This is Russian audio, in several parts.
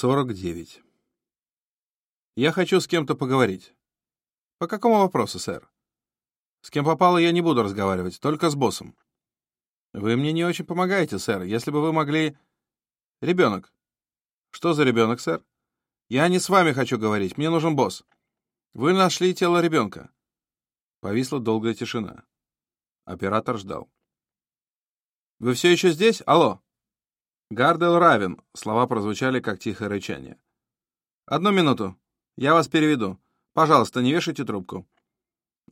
49. Я хочу с кем-то поговорить. По какому вопросу, сэр? С кем попало, я не буду разговаривать, только с боссом. Вы мне не очень помогаете, сэр. Если бы вы могли... Ребенок. Что за ребенок, сэр? Я не с вами хочу говорить, мне нужен босс. Вы нашли тело ребенка. Повисла долгая тишина. Оператор ждал. Вы все еще здесь? Алло. Гардел равен. Слова прозвучали, как тихое рычание. Одну минуту. Я вас переведу. Пожалуйста, не вешайте трубку.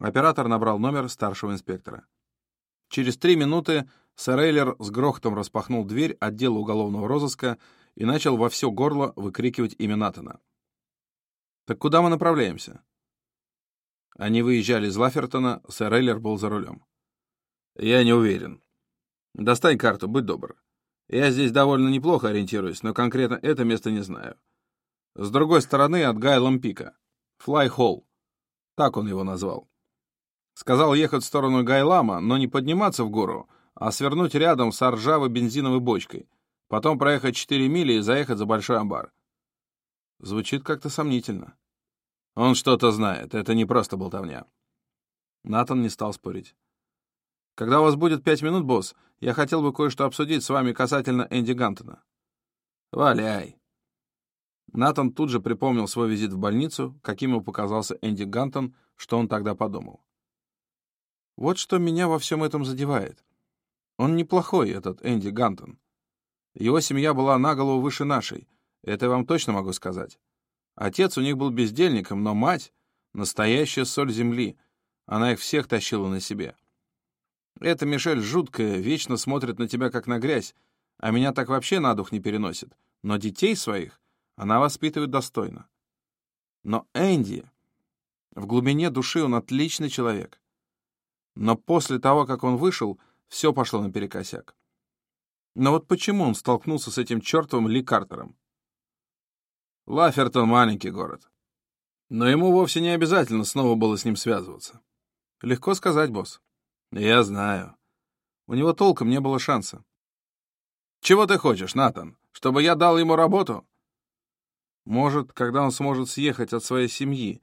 Оператор набрал номер старшего инспектора. Через три минуты сэр Эйлер с грохотом распахнул дверь отдела уголовного розыска и начал во все горло выкрикивать имя Натана. «Так куда мы направляемся?» Они выезжали из Лафертона, сэр Эйлер был за рулем. «Я не уверен. Достань карту, будь добр. Я здесь довольно неплохо ориентируюсь, но конкретно это место не знаю. С другой стороны от Гайлом Пика. Флай Холл. Так он его назвал. Сказал ехать в сторону Гайлама, но не подниматься в гору, а свернуть рядом с ржавой бензиновой бочкой. Потом проехать 4 мили и заехать за большой амбар. Звучит как-то сомнительно. Он что-то знает, это не просто болтовня. Натан не стал спорить. Когда у вас будет пять минут, босс, я хотел бы кое-что обсудить с вами касательно Энди Гантона. Валяй. Натан тут же припомнил свой визит в больницу, каким ему показался Энди Гантон, что он тогда подумал. Вот что меня во всем этом задевает. Он неплохой, этот Энди Гантон. Его семья была на голову выше нашей, это я вам точно могу сказать. Отец у них был бездельником, но мать — настоящая соль земли. Она их всех тащила на себе. Эта Мишель жуткая, вечно смотрит на тебя как на грязь, а меня так вообще на дух не переносит. Но детей своих она воспитывает достойно. Но Энди... В глубине души он отличный человек. Но после того, как он вышел, все пошло наперекосяк. Но вот почему он столкнулся с этим чертовым Ли Картером? Лафертон — маленький город. Но ему вовсе не обязательно снова было с ним связываться. Легко сказать, босс. Я знаю. У него толком не было шанса. Чего ты хочешь, Натан? Чтобы я дал ему работу? Может, когда он сможет съехать от своей семьи,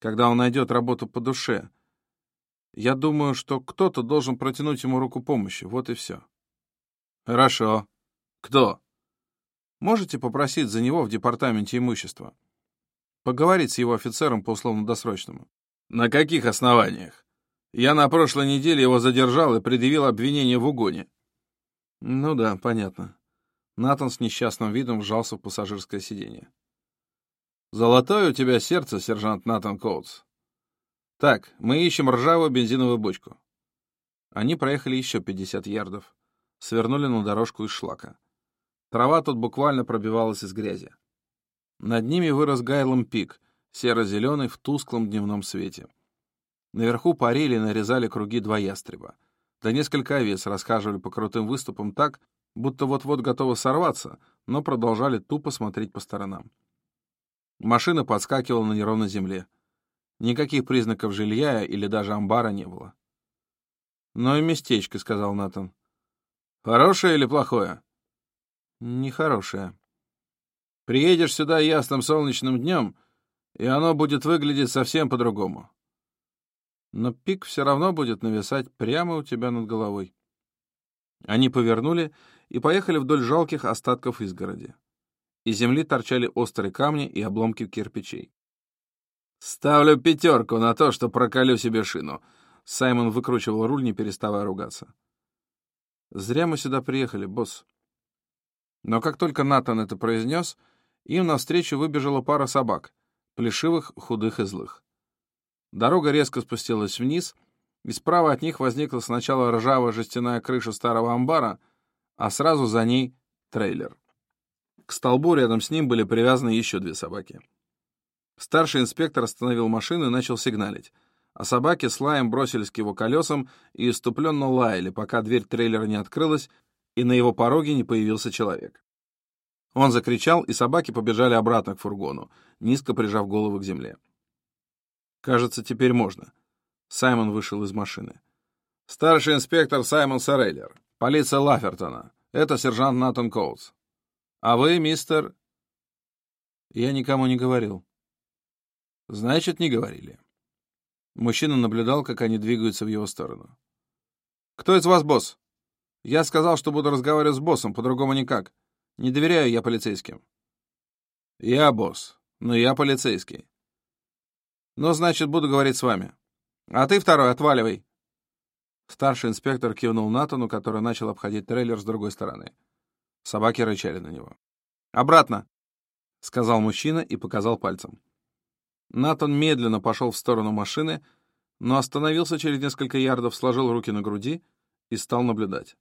когда он найдет работу по душе. Я думаю, что кто-то должен протянуть ему руку помощи, вот и все. Хорошо. Кто? Можете попросить за него в департаменте имущества. Поговорить с его офицером по условно-досрочному. На каких основаниях? Я на прошлой неделе его задержал и предъявил обвинение в угоне. Ну да, понятно. Натан с несчастным видом вжался в пассажирское сиденье. Золотое у тебя сердце, сержант Натан Коутс. Так, мы ищем ржавую бензиновую бочку. Они проехали еще 50 ярдов, свернули на дорожку из шлака. Трава тут буквально пробивалась из грязи. Над ними вырос Гайлом пик, серо-зеленый в тусклом дневном свете. Наверху парили и нарезали круги два ястреба. Да несколько овец расхаживали по крутым выступам так, будто вот-вот готовы сорваться, но продолжали тупо смотреть по сторонам. Машина подскакивала на неровной земле. Никаких признаков жилья или даже амбара не было. «Ну и местечко», — сказал Натан. «Хорошее или плохое?» «Нехорошее. Приедешь сюда ясным солнечным днем, и оно будет выглядеть совсем по-другому но пик все равно будет нависать прямо у тебя над головой. Они повернули и поехали вдоль жалких остатков изгороди. Из земли торчали острые камни и обломки кирпичей. «Ставлю пятерку на то, что проколю себе шину», — Саймон выкручивал руль, не переставая ругаться. «Зря мы сюда приехали, босс». Но как только Натан это произнес, им навстречу выбежала пара собак, плешивых, худых и злых. Дорога резко спустилась вниз, и справа от них возникла сначала ржавая жестяная крыша старого амбара, а сразу за ней трейлер. К столбу рядом с ним были привязаны еще две собаки. Старший инспектор остановил машину и начал сигналить, а собаки с лаем бросились к его колесам и иступленно лаяли, пока дверь трейлера не открылась и на его пороге не появился человек. Он закричал, и собаки побежали обратно к фургону, низко прижав голову к земле. Кажется, теперь можно. Саймон вышел из машины. Старший инспектор Саймон Сарейлер. Полиция Лафертона. Это сержант Натан Коутс. А вы, мистер... Я никому не говорил. Значит, не говорили. Мужчина наблюдал, как они двигаются в его сторону. «Кто из вас босс?» «Я сказал, что буду разговаривать с боссом, по-другому никак. Не доверяю я полицейским». «Я босс, но я полицейский». «Ну, значит, буду говорить с вами. А ты, второй, отваливай». Старший инспектор кивнул Натану, который начал обходить трейлер с другой стороны. Собаки рычали на него. «Обратно!» — сказал мужчина и показал пальцем. Натан медленно пошел в сторону машины, но остановился через несколько ярдов, сложил руки на груди и стал наблюдать.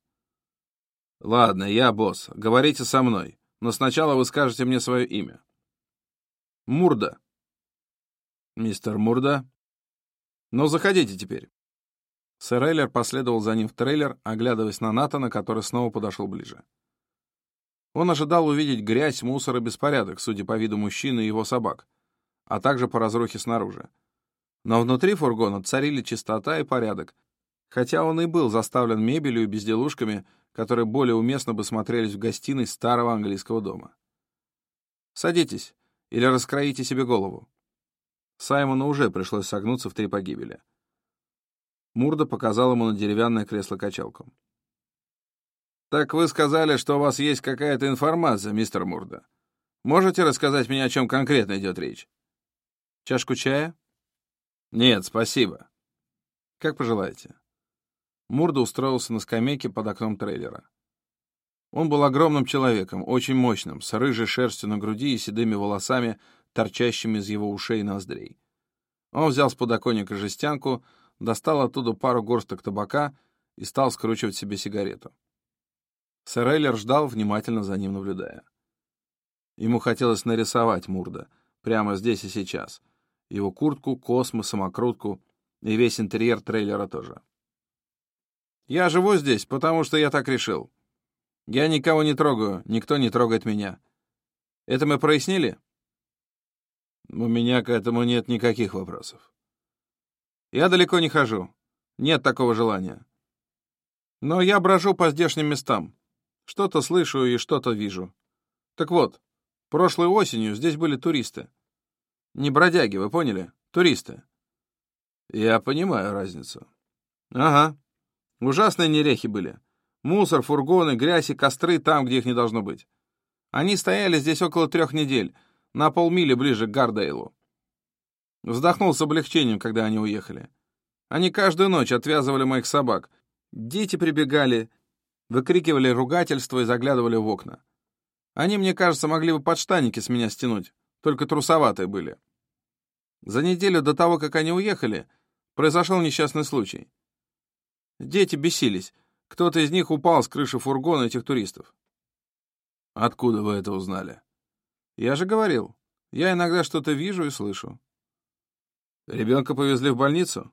«Ладно, я босс. Говорите со мной, но сначала вы скажете мне свое имя». «Мурда». «Мистер Мурда?» «Ну, заходите теперь». Сэр Эйлер последовал за ним в трейлер, оглядываясь на Натана, который снова подошел ближе. Он ожидал увидеть грязь, мусор и беспорядок, судя по виду мужчины и его собак — а также по разрухе снаружи. Но внутри фургона царили чистота и порядок, хотя он и был заставлен мебелью и безделушками, которые более уместно бы смотрелись в гостиной старого английского дома. «Садитесь или раскроите себе голову». Саймону уже пришлось согнуться в три погибели. Мурда показал ему на деревянное кресло-качалку. «Так вы сказали, что у вас есть какая-то информация, мистер Мурда. Можете рассказать мне, о чем конкретно идет речь?» Чашку чая? Нет, спасибо. Как пожелаете. Мурда устроился на скамейке под окном трейлера. Он был огромным человеком, очень мощным, с рыжей шерстью на груди и седыми волосами, торчащими из его ушей и ноздрей. Он взял с подоконника жестянку, достал оттуда пару горсток табака и стал скручивать себе сигарету. Сэр Эйлер ждал, внимательно за ним наблюдая. Ему хотелось нарисовать Мурда, прямо здесь и сейчас, его куртку, космос, самокрутку и весь интерьер трейлера тоже. «Я живу здесь, потому что я так решил. Я никого не трогаю, никто не трогает меня. Это мы прояснили?» «У меня к этому нет никаких вопросов». «Я далеко не хожу. Нет такого желания. Но я брожу по здешним местам. Что-то слышу и что-то вижу. Так вот, прошлой осенью здесь были туристы. Не бродяги, вы поняли? Туристы. Я понимаю разницу. Ага. Ужасные нерехи были. Мусор, фургоны, грязь и костры там, где их не должно быть. Они стояли здесь около трех недель, на полмили ближе к Гардейлу. Вздохнул с облегчением, когда они уехали. Они каждую ночь отвязывали моих собак. Дети прибегали, выкрикивали ругательства и заглядывали в окна. Они, мне кажется, могли бы подштанники с меня стянуть только трусоватые были. За неделю до того, как они уехали, произошел несчастный случай. Дети бесились. Кто-то из них упал с крыши фургона этих туристов. Откуда вы это узнали? Я же говорил. Я иногда что-то вижу и слышу. Ребенка повезли в больницу?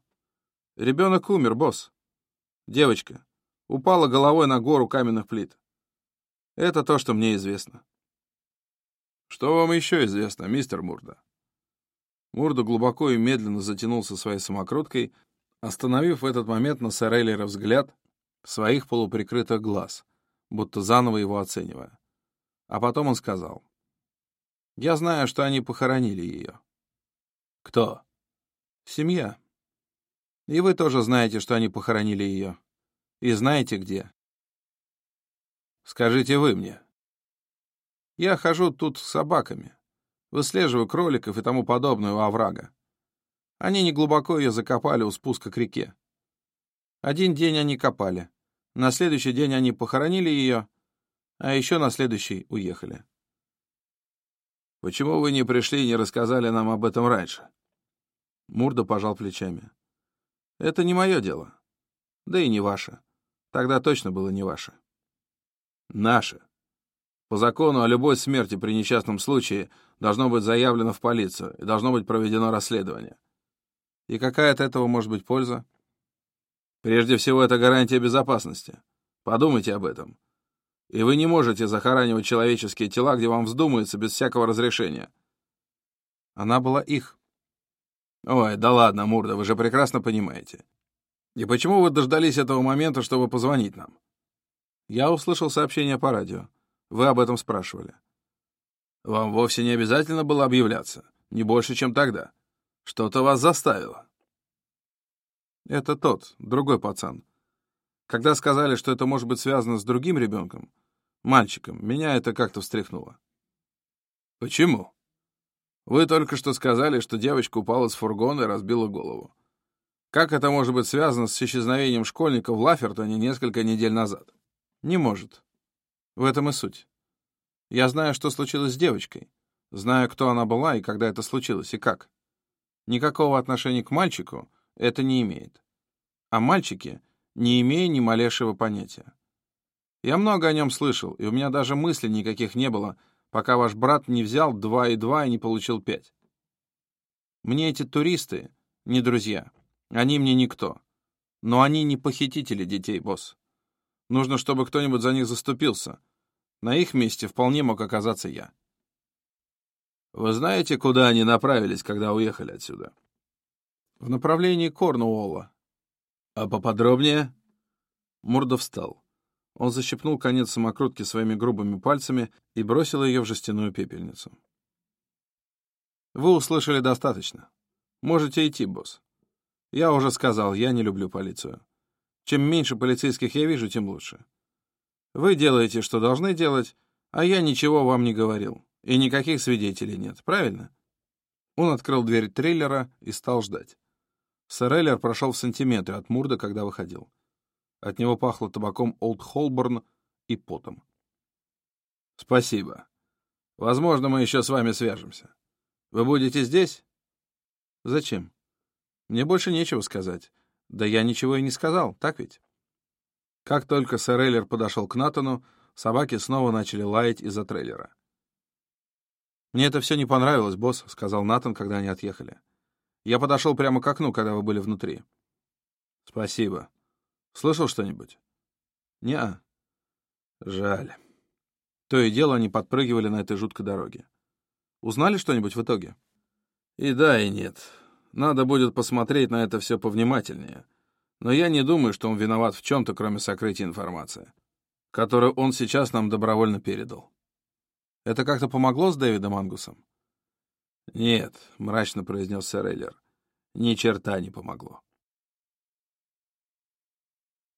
Ребенок умер, босс. Девочка. Упала головой на гору каменных плит. Это то, что мне известно. Что вам еще известно, мистер Мурда? Мурда глубоко и медленно затянулся своей самокруткой, остановив в этот момент на Сореллера взгляд своих полуприкрытых глаз, будто заново его оценивая. А потом он сказал, «Я знаю, что они похоронили ее». «Кто?» «Семья. И вы тоже знаете, что они похоронили ее. И знаете, где». «Скажите вы мне», я хожу тут с собаками, выслеживаю кроликов и тому подобное у оврага. Они неглубоко ее закопали у спуска к реке. Один день они копали, на следующий день они похоронили ее, а еще на следующий уехали. «Почему вы не пришли и не рассказали нам об этом раньше?» Мурда пожал плечами. «Это не мое дело. Да и не ваше. Тогда точно было не ваше». «Наше. По закону о любой смерти при несчастном случае должно быть заявлено в полицию и должно быть проведено расследование. И какая от этого может быть польза? Прежде всего, это гарантия безопасности. Подумайте об этом. И вы не можете захоранивать человеческие тела, где вам вздумается, без всякого разрешения. Она была их. Ой, да ладно, Мурда, вы же прекрасно понимаете. И почему вы дождались этого момента, чтобы позвонить нам? Я услышал сообщение по радио. Вы об этом спрашивали. Вам вовсе не обязательно было объявляться, не больше, чем тогда. Что-то вас заставило. Это тот, другой пацан. Когда сказали, что это может быть связано с другим ребенком, мальчиком, меня это как-то встряхнуло. Почему? Вы только что сказали, что девочка упала с фургона и разбила голову. Как это может быть связано с исчезновением школьника в Лафертоне несколько недель назад? Не может. В этом и суть. Я знаю, что случилось с девочкой. Знаю, кто она была и когда это случилось, и как. Никакого отношения к мальчику это не имеет. О мальчике не имею ни малейшего понятия. Я много о нем слышал, и у меня даже мыслей никаких не было, пока ваш брат не взял два и два и не получил пять. Мне эти туристы не друзья. Они мне никто. Но они не похитители детей, босс. Нужно, чтобы кто-нибудь за них заступился. На их месте вполне мог оказаться я. Вы знаете, куда они направились, когда уехали отсюда? В направлении Корнуолла. А поподробнее? Мурда встал. Он защипнул конец самокрутки своими грубыми пальцами и бросил ее в жестяную пепельницу. Вы услышали достаточно. Можете идти, босс. Я уже сказал, я не люблю полицию. Чем меньше полицейских я вижу, тем лучше. Вы делаете, что должны делать, а я ничего вам не говорил. И никаких свидетелей нет, правильно? Он открыл дверь трейлера и стал ждать. Сэр Эллер прошел в сантиметре от Мурда, когда выходил. От него пахло табаком Олд Холборн и потом. «Спасибо. Возможно, мы еще с вами свяжемся. Вы будете здесь?» «Зачем?» Мне больше нечего сказать. Да я ничего и не сказал, так ведь? Как только сэр Эллер подошел к Натану, собаки снова начали лаять из-за трейлера. «Мне это все не понравилось, босс», — сказал Натан, когда они отъехали. «Я подошел прямо к окну, когда вы были внутри». «Спасибо. Слышал что-нибудь?» «Не-а». «Жаль». То и дело они подпрыгивали на этой жуткой дороге. «Узнали что-нибудь в итоге?» «И да, и нет. Надо будет посмотреть на это все повнимательнее. Но я не думаю, что он виноват в чем-то, кроме сокрытия информации, которую он сейчас нам добровольно передал. Это как-то помогло с Дэвидом Ангусом? Нет, мрачно произнес сэр Эллер. Ни черта не помогло.